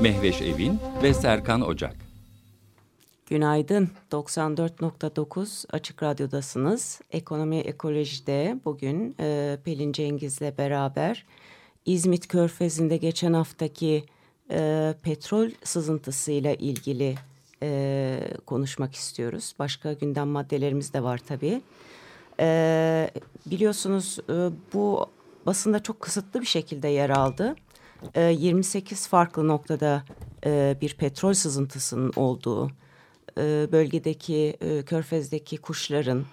Mehveş Evin ve Serkan Ocak. Günaydın. 94.9 Açık Radyo'dasınız. Ekonomi Ekoloji'de bugün e, Pelin Cengiz'le beraber İzmit Körfezi'nde geçen haftaki e, petrol sızıntısıyla ilgili e, konuşmak istiyoruz. Başka gündem maddelerimiz de var tabii. E, biliyorsunuz e, bu basında çok kısıtlı bir şekilde yer aldı. E, 28 farklı noktada e, bir petrol sızıntısının olduğu e, bölgedeki e, körfezdeki kuşların,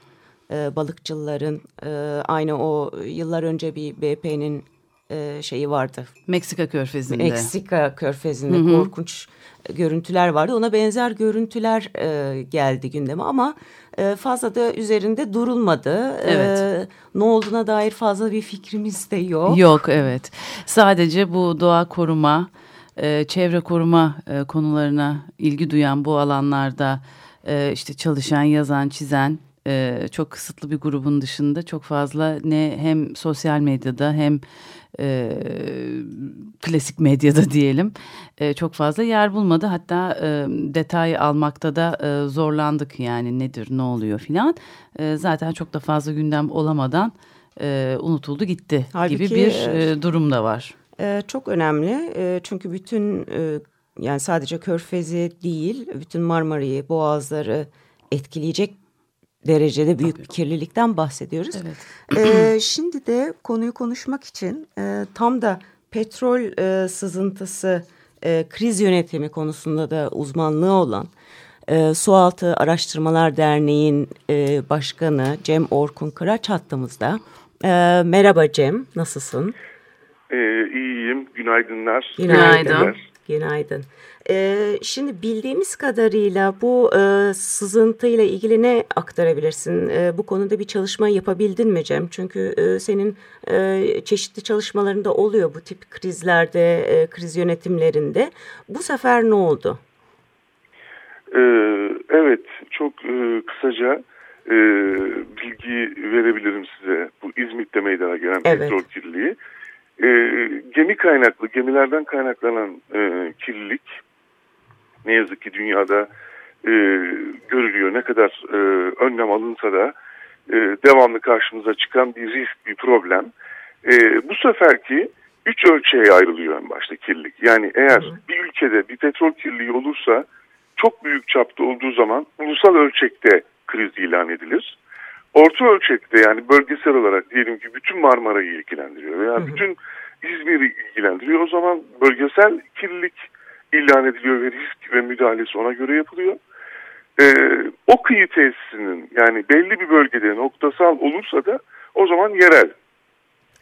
e, balıkçıların e, aynı o yıllar önce bir BP'nin e, şeyi vardı. Meksika körfezinde. Meksika körfezinde Hı -hı. korkunç görüntüler vardı. Ona benzer görüntüler e, geldi gündeme ama e, fazla da üzerinde durulmadı. Evet. E, ne olduğuna dair fazla bir fikrimiz de yok. Yok evet. Sadece bu doğa koruma e, çevre koruma e, konularına ilgi duyan bu alanlarda e, işte çalışan, yazan, çizen e, çok kısıtlı bir grubun dışında çok fazla ne hem sosyal medyada hem e, klasik medyada diyelim e, çok fazla yer bulmadı. Hatta e, detay almakta da e, zorlandık yani nedir ne oluyor filan. E, zaten çok da fazla gündem olamadan e, unutuldu gitti Halbuki, gibi bir e, durum da var. E, çok önemli e, çünkü bütün e, yani sadece Körfez'i değil bütün Marmara'yı, Boğazları etkileyecek derecede büyük Tabii. bir kirlilikten bahsediyoruz. Evet. E, şimdi de konuyu konuşmak için e, tam da petrol e, sızıntısı e, kriz yönetimi konusunda da uzmanlığı olan e, Sualtı Araştırmalar Derneği'nin e, başkanı Cem Orkun Kıraç hattımızda. E, merhaba Cem, nasılsın? Ee, iyiyim. Günaydınlar. Günaydın. Günaydın. Ee, şimdi bildiğimiz kadarıyla bu e, sızıntıyla ilgili ne aktarabilirsin? E, bu konuda bir çalışma yapabildin mi Cem? Çünkü e, senin e, çeşitli çalışmalarında oluyor bu tip krizlerde, e, kriz yönetimlerinde. Bu sefer ne oldu? Ee, evet, çok e, kısaca e, bilgi verebilirim size. Bu İzmit'te meydana gelen evet. petrol kirliliği e, gemi kaynaklı, gemilerden kaynaklanan e, kirlilik ne yazık ki dünyada e, görülüyor. Ne kadar e, önlem alınsa da e, devamlı karşımıza çıkan bir risk, bir problem. E, bu seferki üç ölçeğe ayrılıyor en başta kirlilik. Yani eğer bir ülkede bir petrol kirliliği olursa çok büyük çapta olduğu zaman ulusal ölçekte kriz ilan edilir. Orta ölçekte yani bölgesel olarak diyelim ki bütün Marmara'yı ilgilendiriyor veya bütün İzmir'i ilgilendiriyor. O zaman bölgesel kirlilik ilan ediliyor ve risk ve müdahalesi ona göre yapılıyor. Ee, o kıyı tesisinin yani belli bir bölgede noktasal olursa da o zaman yerel.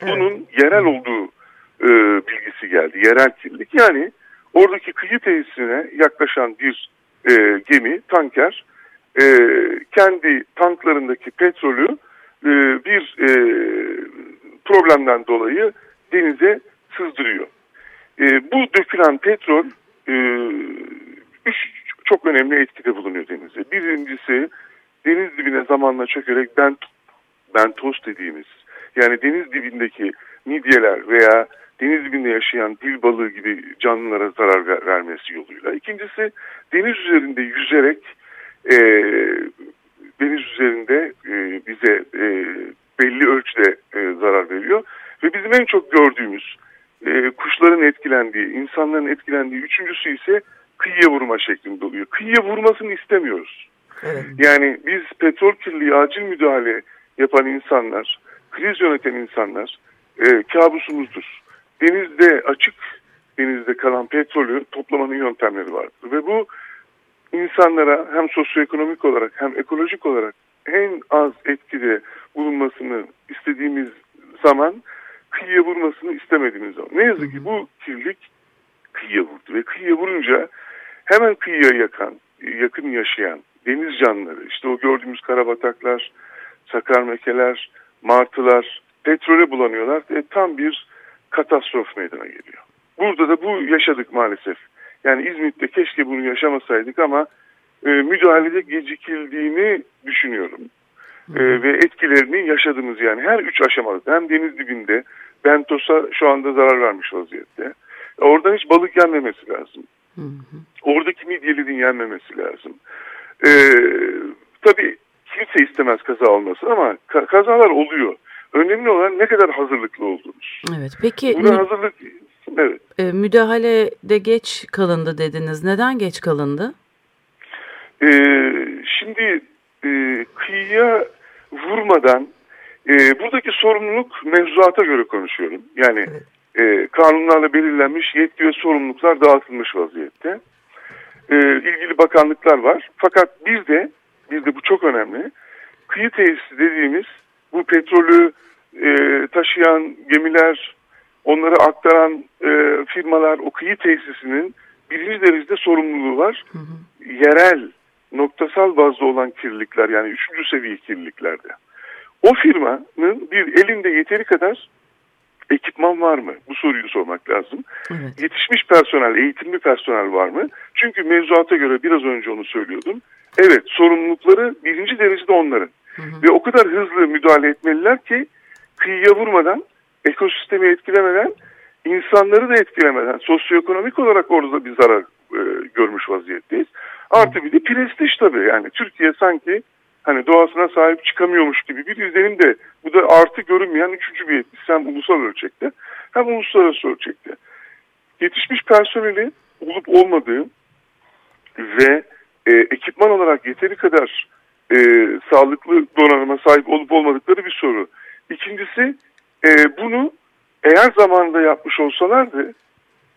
Bunun yerel olduğu e, bilgisi geldi. Yerel kirlilik yani oradaki kıyı tesisine yaklaşan bir e, gemi, tanker e, kendi tanklarındaki petrolü e, bir e, problemden dolayı denize sızdırıyor. E, bu dökülen petrol e, üç çok önemli etkide bulunuyor denize. Birincisi deniz dibine zamanla çökerek bent, bentoz dediğimiz yani deniz dibindeki midyeler veya deniz dibinde yaşayan dil balığı gibi canlılara zarar ver, vermesi yoluyla. İkincisi deniz üzerinde yüzerek e, deniz üzerinde e, bize e, belli ölçüde e, zarar veriyor. Ve bizim en çok gördüğümüz e, kuşların etkilendiği, insanların etkilendiği üçüncüsü ise kıyıya vurma şeklinde oluyor. Kıyıya vurmasını istemiyoruz. Evet. Yani biz petrol kirliliği acil müdahale yapan insanlar, kriz yöneten insanlar e, kabusumuzdur. Denizde açık denizde kalan petrolü toplamanın yöntemleri vardır. Ve bu insanlara hem sosyoekonomik olarak hem ekolojik olarak en az etkide bulunmasını istediğimiz zaman kıyıya vurmasını istemediğimiz zaman. Ne yazık ki bu kirlilik kıyıya vurdu ve kıyıya vurunca hemen kıyıya yakan, yakın yaşayan deniz canlıları, işte o gördüğümüz karabataklar, sakarmekeler, martılar petrole bulanıyorlar ve tam bir katastrof meydana geliyor. Burada da bu yaşadık maalesef. Yani İzmit'te keşke bunu yaşamasaydık ama e, müdahalede gecikildiğini düşünüyorum. E, ve etkilerini yaşadığımız yani her üç aşamada hem deniz dibinde Bentos'a şu anda zarar vermiş vaziyette. Oradan hiç balık yenmemesi lazım. Hı hı. Oradaki midyelerin yenmemesi lazım. Ee, tabii kimse istemez kaza olmasın ama ka kazalar oluyor. Önemli olan ne kadar hazırlıklı olduğunuz. Evet. Peki Buna hazırlık evet. E, müdahalede geç kalındı dediniz. Neden geç kalındı? Ee, şimdi e, kıyıya vurmadan e, buradaki sorumluluk mevzuata göre konuşuyorum. Yani evet e, kanunlarla belirlenmiş yetki ve sorumluluklar dağıtılmış vaziyette. E, ilgili bakanlıklar var. Fakat bir de, bir de bu çok önemli, kıyı tesisi dediğimiz bu petrolü e, taşıyan gemiler, onları aktaran e, firmalar, o kıyı tesisinin birinci derecede sorumluluğu var. Hı hı. Yerel, noktasal bazda olan kirlilikler yani üçüncü seviye kirliliklerde. O firmanın bir elinde yeteri kadar ekipman var mı? Bu soruyu sormak lazım. Evet. Yetişmiş personel, eğitimli personel var mı? Çünkü mevzuata göre biraz önce onu söylüyordum. Evet sorumlulukları birinci derecede onların. Hı. Ve o kadar hızlı müdahale etmeliler ki kıyıya vurmadan, ekosistemi etkilemeden, insanları da etkilemeden, sosyoekonomik olarak orada bir zarar e, görmüş vaziyetteyiz. Artı bir de prestij tabii yani Türkiye sanki hani doğasına sahip çıkamıyormuş gibi bir izlenim de bu da artı görünmeyen üçüncü bir etkisi hem ulusal ölçekte hem uluslararası ölçekte. Yetişmiş personeli olup olmadığı ve e, ekipman olarak yeteri kadar e, sağlıklı donanıma sahip olup olmadıkları bir soru. İkincisi e, bunu eğer zamanında yapmış olsalardı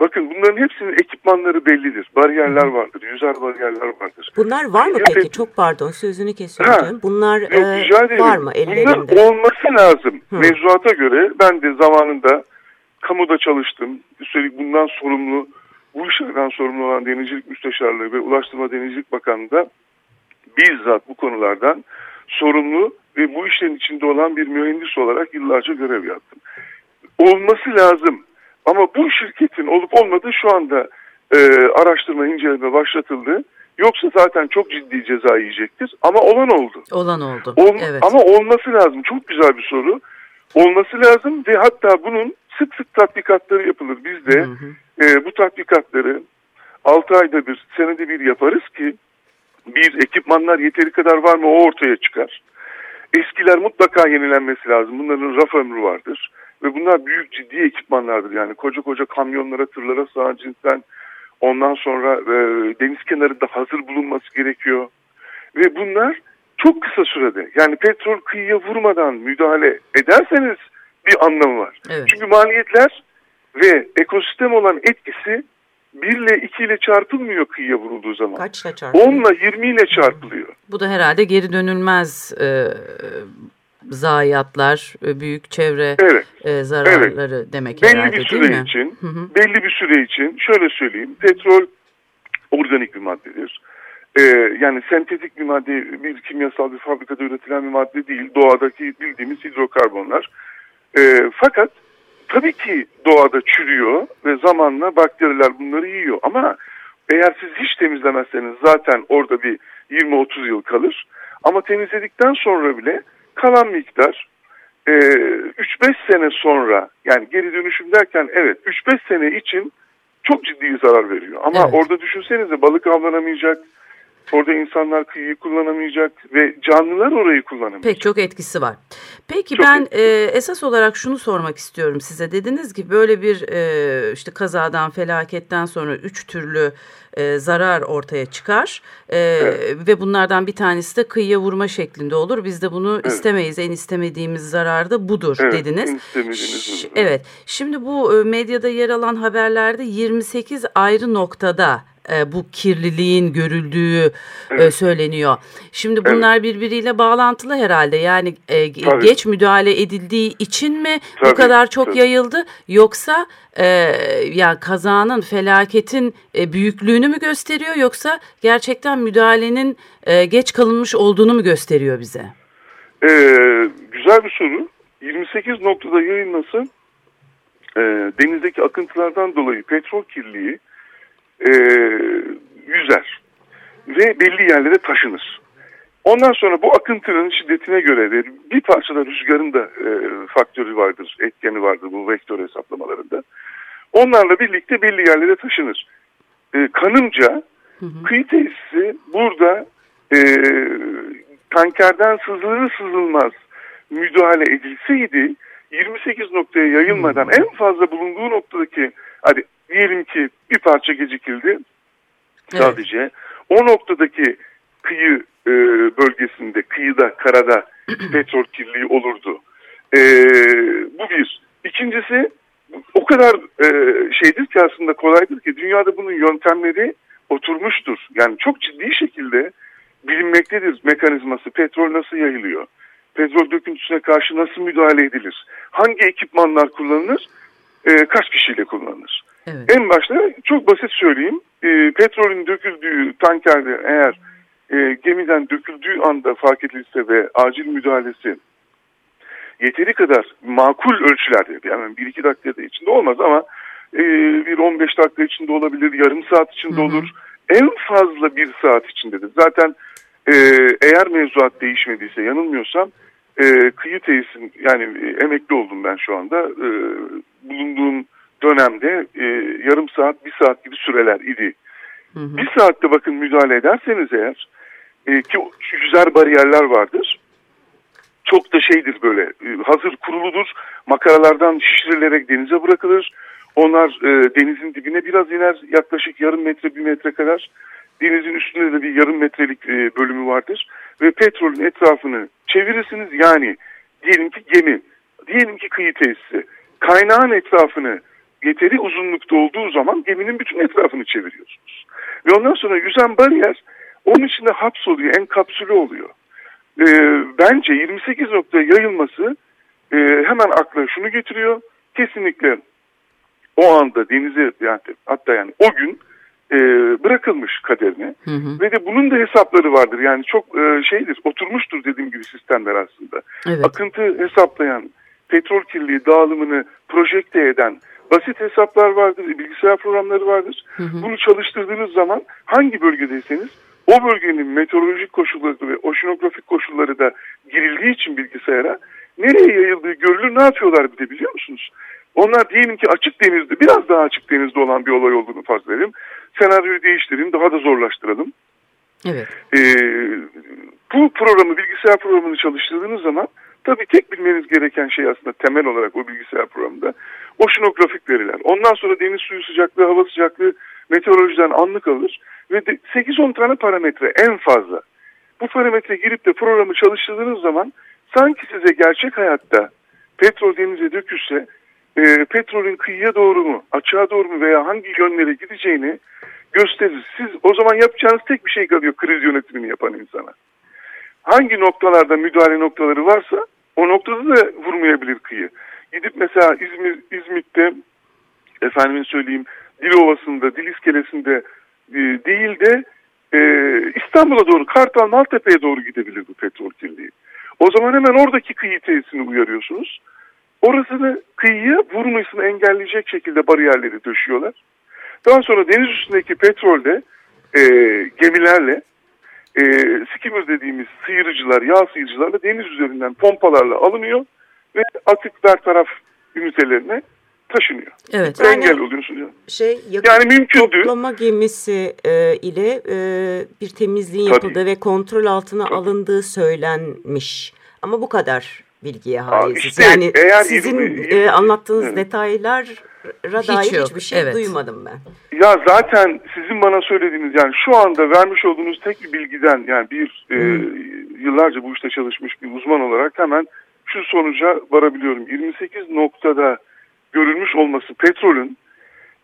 Bakın bunların hepsinin ekipmanları bellidir. Bariyerler vardır, yüzer bariyerler vardır. Bunlar var mı peki? Evet. Çok pardon sözünü kesiyorum. Bunlar Yok, e, var mı ellerinde? Bunlar olması lazım. Hı. Mevzuata göre ben de zamanında kamuda çalıştım. Üstelik bundan sorumlu, bu işlerden sorumlu olan Denizcilik Müsteşarlığı ve Ulaştırma Denizcilik Bakanlığı'nda bizzat bu konulardan sorumlu ve bu işlerin içinde olan bir mühendis olarak yıllarca görev yaptım. Olması lazım. Ama bu şirketin olup olmadığı şu anda e, araştırma, inceleme başlatıldı. Yoksa zaten çok ciddi ceza yiyecektir. Ama olan oldu. Olan oldu. Ol, evet. Ama olması lazım. Çok güzel bir soru. Olması lazım ve hatta bunun sık sık tatbikatları yapılır. Biz de hı hı. E, bu tatbikatları 6 ayda bir, senede bir yaparız ki bir ekipmanlar yeteri kadar var mı o ortaya çıkar. Eskiler mutlaka yenilenmesi lazım. Bunların raf ömrü vardır. Ve bunlar büyük ciddi ekipmanlardır yani koca koca kamyonlara, tırlara sığan cinsten ondan sonra e, deniz kenarında hazır bulunması gerekiyor. Ve bunlar çok kısa sürede yani petrol kıyıya vurmadan müdahale ederseniz bir anlamı var. Evet. Çünkü maliyetler ve ekosistem olan etkisi 1 ile 2 ile çarpılmıyor kıyıya vurulduğu zaman. Kaçla çarpılıyor? 10 ile 20 ile çarpılıyor. Bu da herhalde geri dönülmez e, zayiatlar, e, büyük çevre evet. e, zararları evet. demek belli herhalde bir süre değil mi? Için, hı hı. Belli bir süre için şöyle söyleyeyim. Petrol organik bir maddedir. Ee, yani sentetik bir madde, bir kimyasal bir fabrikada üretilen bir madde değil. Doğadaki bildiğimiz hidrokarbonlar. Ee, fakat tabii ki doğada çürüyor ve zamanla bakteriler bunları yiyor. Ama eğer siz hiç temizlemezseniz zaten orada bir 20-30 yıl kalır. Ama temizledikten sonra bile kalan miktar e, 3-5 sene sonra yani geri dönüşüm derken evet 3-5 sene için çok ciddi zarar veriyor. Ama evet. orada düşünsenize balık avlanamayacak, Orada insanlar kıyıyı kullanamayacak ve canlılar orayı kullanamayacak. Pek çok etkisi var. Peki çok ben e, esas olarak şunu sormak istiyorum size. Dediniz ki böyle bir e, işte kazadan, felaketten sonra üç türlü e, zarar ortaya çıkar. E, evet. Ve bunlardan bir tanesi de kıyıya vurma şeklinde olur. Biz de bunu evet. istemeyiz. En istemediğimiz zarar da budur evet, dediniz. istemediğimiz Evet. Şimdi bu e, medyada yer alan haberlerde 28 ayrı noktada e, bu kirliliğin görüldüğü e, evet. söyleniyor. Şimdi bunlar evet. birbiriyle bağlantılı herhalde. Yani e, geç müdahale edildiği için mi tabii, bu kadar çok tabii. yayıldı yoksa e, ya kazanın, felaketin e, büyüklüğünü mü gösteriyor yoksa gerçekten müdahalenin e, geç kalınmış olduğunu mu gösteriyor bize? Ee, güzel bir soru. 28 noktada yayılması e, denizdeki akıntılardan dolayı petrol kirliliği e, yüzer ve belli yerlere taşınır. Ondan sonra bu akıntının şiddetine göre de bir parçada rüzgarın da e, faktörü vardır, etkeni vardır bu vektör hesaplamalarında. Onlarla birlikte belli yerlere taşınır. E, kanımca hı hı. kıyı tesisi burada e, tankerden sızılır sızılmaz müdahale edilseydi 28 noktaya yayılmadan en fazla bulunduğu noktadaki hadi diyelim ki bir parça gecikildi sadece. Evet. O noktadaki kıyı e, bölgesinde, kıyıda, karada petrol kirliliği olurdu. E, bu bir. İkincisi o kadar e, şeydir ki aslında kolaydır ki dünyada bunun yöntemleri oturmuştur. Yani çok ciddi şekilde bilinmektedir mekanizması. Petrol nasıl yayılıyor? Petrol döküntüsüne karşı nasıl müdahale edilir? Hangi ekipmanlar kullanılır? E, kaç kişiyle kullanılır? Evet. En başta çok basit söyleyeyim. E, petrolün döküldüğü tankerde eğer e, gemiden döküldüğü anda fark edilse ve acil müdahalesi yeteri kadar makul ölçülerde yani bir iki dakikada içinde olmaz ama e, bir 15 dakika içinde olabilir, yarım saat içinde hı hı. olur. En fazla bir saat içindedir. Zaten e, eğer mevzuat değişmediyse yanılmıyorsam e, kıyı tesisin yani e, emekli oldum ben şu anda. E, bulunduğum dönemde e, yarım saat, bir saat gibi süreler idi. Hı hı. Bir saatte bakın müdahale ederseniz eğer e, ki yüzer bariyerler vardır. Çok da şeydir böyle e, hazır kuruludur. Makaralardan şişirilerek denize bırakılır. Onlar e, denizin dibine biraz iner yaklaşık yarım metre bir metre kadar. Denizin üstünde de bir yarım metrelik e, bölümü vardır. Ve petrolün etrafını çevirirsiniz yani diyelim ki gemi, diyelim ki kıyı tesisi. Kaynağın etrafını yeteri uzunlukta olduğu zaman geminin bütün etrafını çeviriyorsunuz. Ve ondan sonra yüzen bariyer onun içinde hapsoluyor, enkapsülü oluyor. E, bence 28 noktaya yayılması e, hemen akla şunu getiriyor. Kesinlikle o anda denize yani, hatta yani o gün e, bırakılmış kaderine hı hı. ve de bunun da hesapları vardır. Yani çok e, şeydir, oturmuştur dediğim gibi sistemler aslında. Evet. Akıntı hesaplayan, petrol kirliliği dağılımını projekte eden basit hesaplar vardır, bilgisayar programları vardır. Hı hı. Bunu çalıştırdığınız zaman hangi bölgedeyseniz o bölgenin meteorolojik koşulları ve oşinografik koşulları da girildiği için bilgisayara nereye yayıldığı görülür ne yapıyorlar bir de biliyor musunuz? Onlar diyelim ki açık denizde biraz daha açık denizde olan bir olay olduğunu farz edelim. Senaryoyu değiştirelim daha da zorlaştıralım. Evet. Ee, bu programı bilgisayar programını çalıştırdığınız zaman tabii tek bilmeniz gereken şey aslında temel olarak o bilgisayar programında oşinografik veriler. Ondan sonra deniz suyu sıcaklığı, hava sıcaklığı meteorolojiden anlık alır ve 8-10 tane parametre en fazla. Bu parametre girip de programı çalıştırdığınız zaman sanki size gerçek hayatta petrol denize dökülse e, petrolün kıyıya doğru mu, açığa doğru mu veya hangi yönlere gideceğini gösterir. Siz o zaman yapacağınız tek bir şey kalıyor kriz yönetimini yapan insana. Hangi noktalarda müdahale noktaları varsa o noktada da vurmayabilir kıyı. Gidip mesela İzmir, İzmit'te efendim söyleyeyim Dilovası'nda, Dil İskelesi'nde e, değil de e, İstanbul'a doğru, Kartal, Maltepe'ye doğru gidebilir bu petrol kirliliği. O zaman hemen oradaki kıyı tesisini uyarıyorsunuz. Orasını kıyıya vurmasını engelleyecek şekilde bariyerleri döşüyorlar. Daha sonra deniz üstündeki petrolde e, gemilerle e, skimmer dediğimiz sıyırıcılar, yağ sıyırıcılarla deniz üzerinden pompalarla alınıyor ve atık taraf ünitelerine taşınıyor. Evet. Yani, Engel oluyorsun yani. Şey, yani mümkündü. Toplama gemisi e, ile e, bir temizliğin Tabii. yapıldığı ve kontrol altına Tabii. alındığı söylenmiş. Ama bu kadar bilgiye haiziz. İşte, yani eğer sizin 20, e, anlattığınız evet. Hiç dair yok. hiçbir şey evet. duymadım ben. Ya zaten sizin bana söylediğiniz yani şu anda vermiş olduğunuz tek bir bilgiden yani bir e, yıllarca bu işte çalışmış bir uzman olarak hemen şu sonuca varabiliyorum. 28 noktada görülmüş olması petrolün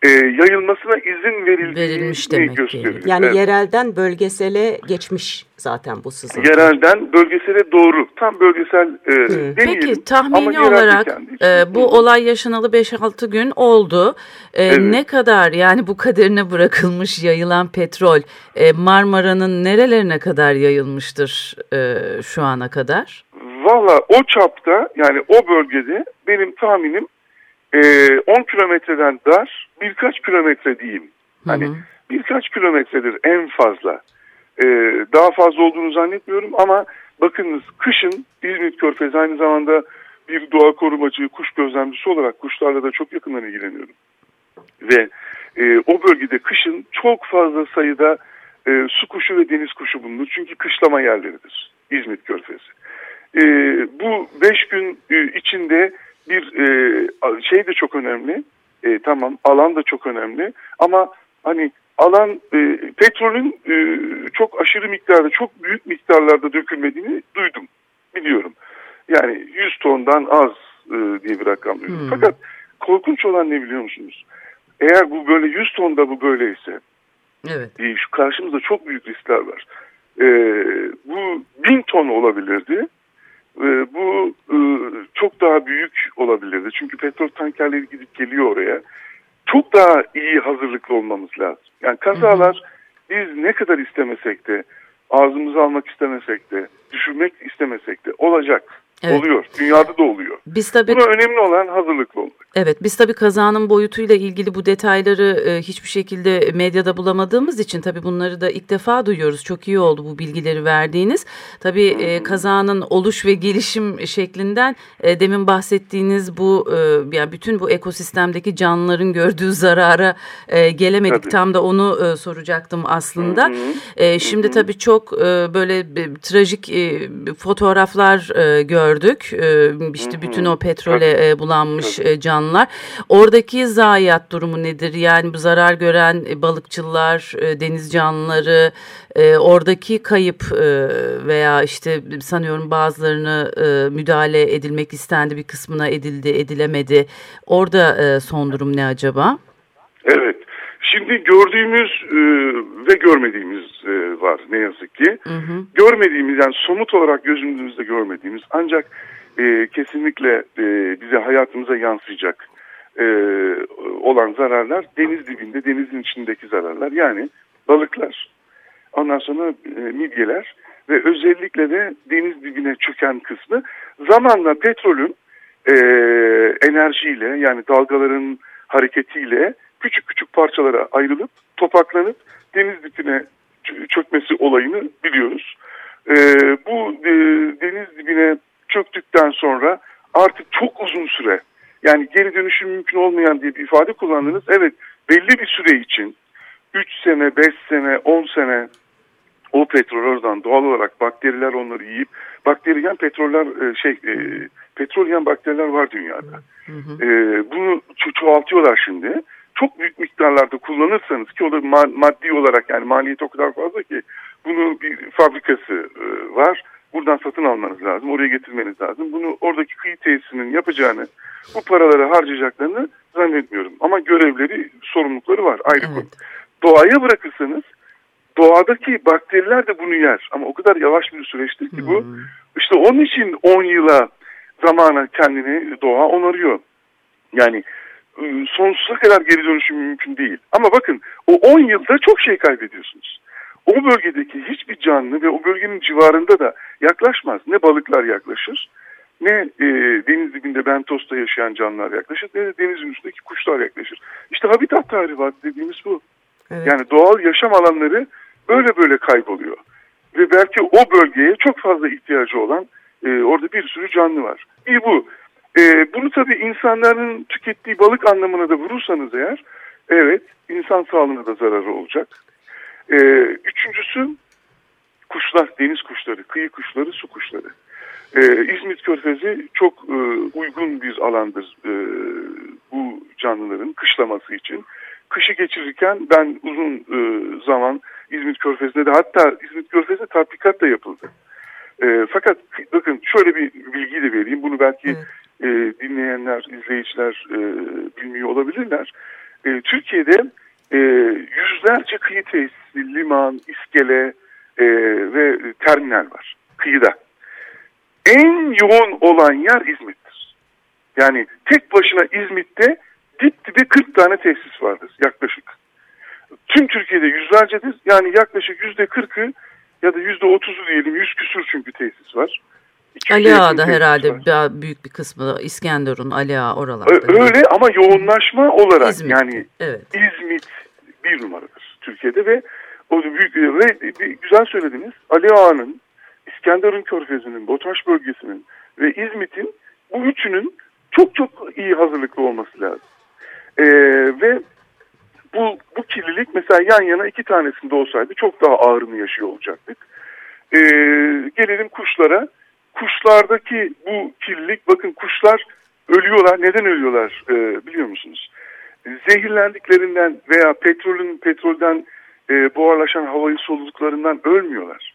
e, yayılmasına izin verildiğini gösteriyor. Yani evet. yerelden bölgesele geçmiş zaten bu sızıntı. Yerelden bölgesele doğru. Tam bölgesel e, demeyelim. Peki tahmini olarak e, bu olay yaşanalı 5-6 gün oldu. E, evet. Ne kadar yani bu kaderine bırakılmış yayılan petrol e, Marmara'nın nerelerine kadar yayılmıştır e, şu ana kadar? Valla o çapta yani o bölgede benim tahminim e, 10 kilometreden dar birkaç kilometre diyeyim. Hani hı hı. birkaç kilometredir en fazla. E, daha fazla olduğunu zannetmiyorum ama bakınız kışın İzmit Körfezi aynı zamanda bir doğa korumacı, kuş gözlemcisi olarak kuşlarla da çok yakından ilgileniyorum. Ve e, o bölgede kışın çok fazla sayıda e, su kuşu ve deniz kuşu bulunur. Çünkü kışlama yerleridir İzmit Körfezi. E, bu beş gün e, içinde bir e, şey de çok önemli. E, tamam alan da çok önemli ama hani alan e, petrolün e, çok aşırı miktarda çok büyük miktarlarda dökülmediğini duydum biliyorum. Yani 100 tondan az e, diye bir rakam duydum. Hmm. Fakat korkunç olan ne biliyor musunuz? Eğer bu böyle 100 tonda bu böyleyse evet. e, şu karşımızda çok büyük riskler var. E, bu 1000 ton olabilirdi e, bu e, çok daha büyük olabilirdi. Çünkü petrol tankerleri gidip geliyor oraya. Çok daha iyi hazırlıklı olmamız lazım. Yani kazalar biz ne kadar istemesek de, ağzımızı almak istemesek de, düşürmek istemesek de olacak. Evet. Oluyor. Dünyada da oluyor. Biz tabii, Buna önemli olan hazırlıklı olmak. Evet biz tabii kazanın boyutuyla ilgili bu detayları e, hiçbir şekilde medyada bulamadığımız için tabii bunları da ilk defa duyuyoruz. Çok iyi oldu bu bilgileri verdiğiniz. Tabii e, kazanın oluş ve gelişim şeklinden e, demin bahsettiğiniz bu e, yani bütün bu ekosistemdeki canlıların gördüğü zarara e, gelemedik. Tabii. Tam da onu e, soracaktım aslında. Hı hı. E, şimdi hı hı. tabii çok e, böyle e, trajik e, fotoğraflar e, gördük. E, işte bütün o petrole e, bulanmış e, canlı insanlar. Oradaki zayiat durumu nedir? Yani bu zarar gören e, balıkçılar, e, deniz canlıları, e, oradaki kayıp veya işte sanıyorum bazılarını müdahale edilmek istendi bir kısmına edildi edilemedi. Orada son durum ne acaba? Evet. Şimdi gördüğümüz e, ve görmediğimiz e, var ne yazık ki. Hı hı. Görmediğimiz yani somut olarak gözümüzde görmediğimiz ancak e, kesinlikle e, bize hayatımıza yansıyacak e, olan zararlar deniz dibinde, denizin içindeki zararlar. Yani balıklar, ondan sonra e, midyeler ve özellikle de deniz dibine çöken kısmı zamanla petrolün e, enerjiyle yani dalgaların hareketiyle küçük küçük parçalara ayrılıp topaklanıp deniz dibine çökmesi olayını biliyoruz. E, bu e, deniz dibine çöktükten sonra artık çok uzun süre yani geri dönüşüm mümkün olmayan diye bir ifade kullandınız. Evet belli bir süre için 3 sene, 5 sene, 10 sene o petrol oradan doğal olarak bakteriler onları yiyip bakteriyen petroller e, şey e, petrol yiyen bakteriler var dünyada. Hı hı. E, bunu ço çoğaltıyorlar şimdi. Çok büyük miktarlarda kullanırsanız ki o da ma maddi olarak yani maliyeti o kadar fazla ki bunu bir fabrikası e, var buradan satın almanız lazım, oraya getirmeniz lazım. Bunu oradaki kıyı tesisinin yapacağını, bu paraları harcayacaklarını zannetmiyorum. Ama görevleri, sorumlulukları var ayrı evet. Doğaya bırakırsanız doğadaki bakteriler de bunu yer. Ama o kadar yavaş bir süreçtir ki bu. Hmm. İşte onun için 10 yıla zamana kendini doğa onarıyor. Yani sonsuza kadar geri dönüşüm mümkün değil. Ama bakın o 10 yılda çok şey kaybediyorsunuz o bölgedeki hiçbir canlı ve o bölgenin civarında da yaklaşmaz. Ne balıklar yaklaşır ne e, deniz dibinde bentosta yaşayan canlılar yaklaşır ne de denizin üstündeki kuşlar yaklaşır. İşte habitat tahribatı dediğimiz bu. Evet. Yani doğal yaşam alanları böyle böyle kayboluyor. Ve belki o bölgeye çok fazla ihtiyacı olan e, orada bir sürü canlı var. Bir bu. E, bunu tabii insanların tükettiği balık anlamına da vurursanız eğer evet insan sağlığına da zararı olacak. E, üçüncüsü kuşlar, deniz kuşları, kıyı kuşları, su kuşları. E, İzmit Körfezi çok e, uygun bir alandır e, bu canlıların kışlaması için. Kışı geçirirken ben uzun e, zaman İzmit Körfezi'nde de hatta İzmit Körfezi'nde tatbikat da yapıldı. E, fakat bakın şöyle bir bilgi de vereyim. Bunu belki e, dinleyenler, izleyiciler e, bilmiyor olabilirler. e, Türkiye'de e, yüzlerce kıyı tesisi, liman, iskele e, ve terminal var kıyıda. En yoğun olan yer İzmit'tir. Yani tek başına İzmit'te dip dibe 40 tane tesis vardır yaklaşık. Tüm Türkiye'de yüzlercedir. Yani yaklaşık yüzde kırkı ya da yüzde otuzu diyelim yüz küsur çünkü tesis var. Ali Ağa'da herhalde var. büyük bir kısmı İskenderun, Ali Ağa oralarda. Öyle ama yoğunlaşma olarak İzmit. yani evet. İzmit bir numaradır Türkiye'de ve o büyük ve güzel söylediniz. Ali Ağa'nın, İskenderun Körfezi'nin, Botaş bölgesinin ve İzmit'in bu üçünün çok çok iyi hazırlıklı olması lazım. Ee, ve bu, bu kirlilik mesela yan yana iki tanesinde olsaydı çok daha ağırını yaşıyor olacaktık. Ee, gelelim kuşlara. Kuşlardaki bu kirlilik bakın kuşlar ölüyorlar. Neden ölüyorlar ee, biliyor musunuz? Zehirlendiklerinden veya petrolün petrolden e, buharlaşan havayı soluduklarından ölmüyorlar.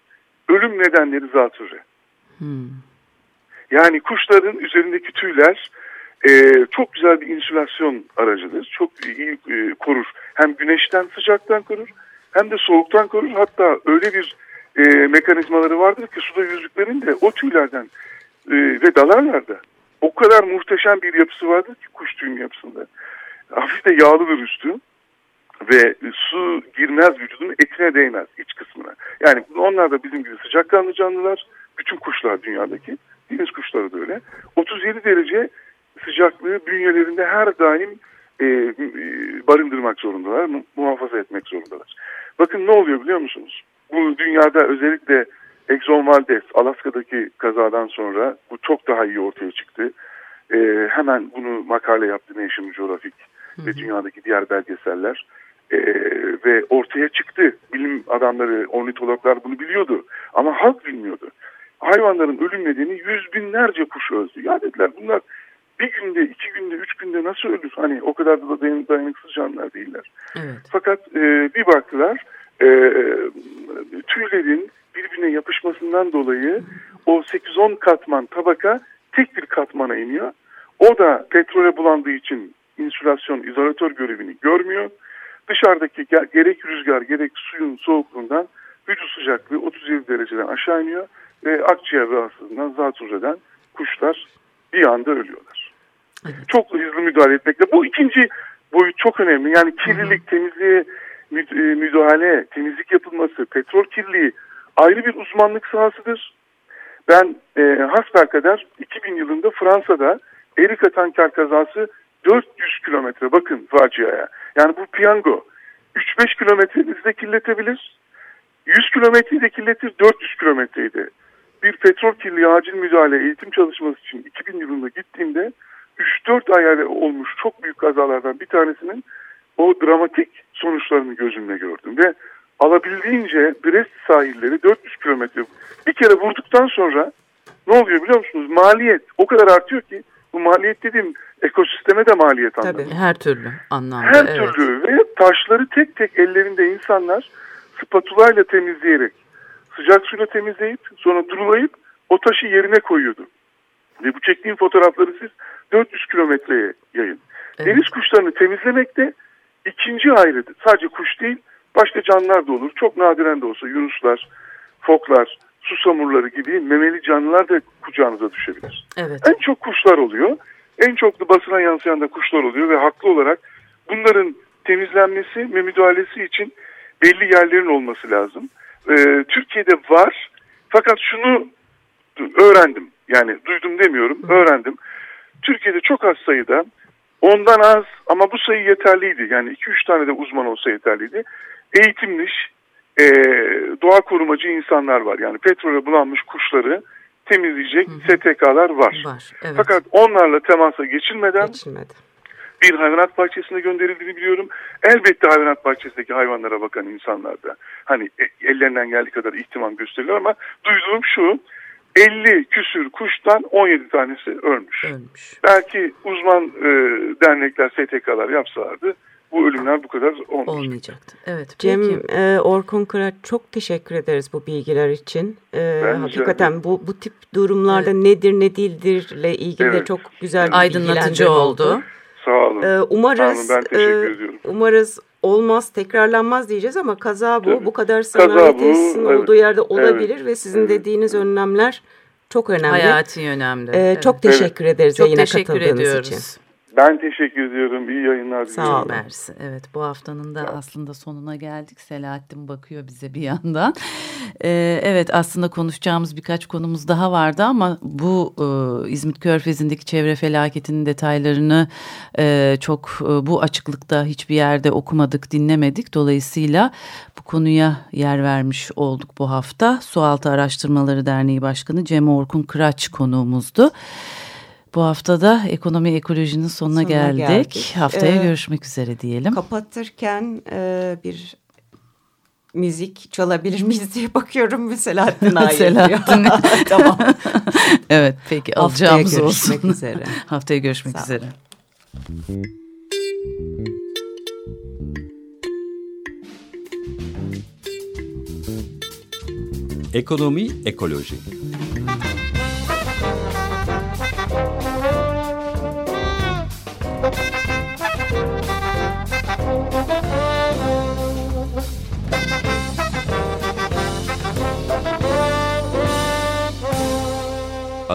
Ölüm nedenleri zatürre. Hmm. Yani kuşların üzerindeki tüyler e, çok güzel bir insülasyon aracıdır. Çok iyi e, korur. Hem güneşten sıcaktan korur hem de soğuktan korur. Hatta öyle bir e, mekanizmaları vardır ki suda yüzdüklerinde o tüylerden e, ve dalarlarda o kadar muhteşem bir yapısı vardır ki kuş tüyünün yapısında. Hafif de yağlıdır üstü ve su girmez vücudun etine değmez iç kısmına. Yani onlar da bizim gibi sıcakkanlı canlılar. Bütün kuşlar dünyadaki. Deniz kuşları da öyle. 37 derece sıcaklığı bünyelerinde her daim e, barındırmak zorundalar, muhafaza etmek zorundalar. Bakın ne oluyor biliyor musunuz? Bu dünyada özellikle Exxon Valdez, Alaska'daki kazadan sonra bu çok daha iyi ortaya çıktı. E, hemen bunu makale yaptı National Geographic hı hı. ve dünyadaki diğer belgeseller. E, ve ortaya çıktı. Bilim adamları, ornitologlar bunu biliyordu. Ama halk bilmiyordu. Hayvanların ölüm nedeni yüz binlerce kuş öldü. Ya dediler bunlar bir günde, iki günde, üç günde nasıl ölür? Hani o kadar da dayan, dayanıksız canlılar değiller. Evet. Fakat e, bir baktılar e, tüylerin birbirine yapışmasından dolayı o 8-10 katman tabaka tek bir katmana iniyor. O da petrole bulandığı için insülasyon, izolatör görevini görmüyor. Dışarıdaki gerek rüzgar gerek suyun soğukluğundan vücut sıcaklığı 37 dereceden aşağı iniyor ve akciğer rahatsızlığından zatürreden kuşlar bir anda ölüyorlar. Evet. Çok hızlı müdahale etmekle. Bu ikinci boyut çok önemli. Yani kirlilik, temizliğe e, müdahale, temizlik yapılması, petrol kirliliği ayrı bir uzmanlık sahasıdır. Ben e, kadar 2000 yılında Fransa'da Erika tanker kazası 400 kilometre bakın faciaya. Yani bu piyango 3-5 kilometrenizi de kirletebilir. 100 kilometreyi de kirletir 400 kilometreydi. Bir petrol kirliliği acil müdahale eğitim çalışması için 2000 yılında gittiğimde 3-4 ay olmuş çok büyük kazalardan bir tanesinin o dramatik sonuçlarını gözümle gördüm ve alabildiğince Brest sahilleri 400 kilometre bir kere vurduktan sonra ne oluyor biliyor musunuz? Maliyet o kadar artıyor ki bu maliyet dediğim ekosisteme de maliyet anlamında. Tabii her türlü anlamda. Her evet. türlü ve taşları tek tek ellerinde insanlar spatulayla temizleyerek sıcak suyla temizleyip sonra durulayıp o taşı yerine koyuyordu. Ve bu çektiğim fotoğrafları siz 400 kilometreye yayın. Evet. Deniz kuşlarını temizlemekte ikinci ayrıdır. Sadece kuş değil başka canlılar da olur. Çok nadiren de olsa yunuslar, foklar, susamurları gibi memeli canlılar da kucağınıza düşebilir. Evet. En çok kuşlar oluyor. En çok da basına yansıyan da kuşlar oluyor ve haklı olarak bunların temizlenmesi ve müdahalesi için belli yerlerin olması lazım. Ee, Türkiye'de var fakat şunu öğrendim yani duydum demiyorum öğrendim. Türkiye'de çok az sayıda ondan az ama bu sayı yeterliydi. Yani 2-3 tane de uzman olsa yeterliydi. Eğitimmiş, e, doğa korumacı insanlar var. Yani petrole bulanmış kuşları temizleyecek hı. STK'lar var. var evet. Fakat onlarla temasa geçilmeden Geçilmedi. bir hayvanat bahçesine gönderildiğini biliyorum. Elbette hayvanat bahçesindeki hayvanlara bakan insanlar da hani e, ellerinden geldiği kadar ihtimam gösteriyor ama duyduğum şu 50 küsür kuştan 17 tanesi ölmüş. ölmüş. Belki uzman e, dernekler, STK'lar yapsalardı bu ölümler bu kadar olmayacaktı. olmayacaktı. Evet. Cem e, Orkun Kıraç çok teşekkür ederiz bu bilgiler için. E, hakikaten bu bu tip durumlarda evet. nedir ne değildirle ilgili evet. de çok güzel aydınlatıcı oldu. oldu. Sağ olun. Ee, umarız, Sağ olun, ben teşekkür e, ediyorum. Umarız olmaz, tekrarlanmaz diyeceğiz ama kaza bu. Tabii. Bu kadar sanayi tesisinin evet. olduğu yerde olabilir evet. ve sizin evet. dediğiniz önlemler çok önemli. Hayati önemli. Ee, evet. Çok teşekkür evet. ederiz çok yayına teşekkür katıldığınız ediyoruz. için. Ben teşekkür ediyorum. İyi yayınlar diliyorum. Sağ ol. Mersi. Evet bu haftanın da aslında sonuna geldik. Selahattin bakıyor bize bir yandan. Ee, evet aslında konuşacağımız birkaç konumuz daha vardı ama bu e, İzmit Körfezi'ndeki çevre felaketinin detaylarını e, çok e, bu açıklıkta hiçbir yerde okumadık, dinlemedik. Dolayısıyla bu konuya yer vermiş olduk bu hafta. Sualtı Araştırmaları Derneği Başkanı Cem Orkun Kıraç konuğumuzdu. Bu hafta da ekonomi ekolojinin sonuna, sonuna geldik. geldik. Haftaya ee, görüşmek üzere diyelim. Kapatırken e, bir müzik çalabilir miyiz diye bakıyorum Selahattin Selahattin. tamam. evet peki alacağımız Haftaya olsun. görüşmek üzere. Haftaya görüşmek Sağ üzere. Ekonomi Ekoloji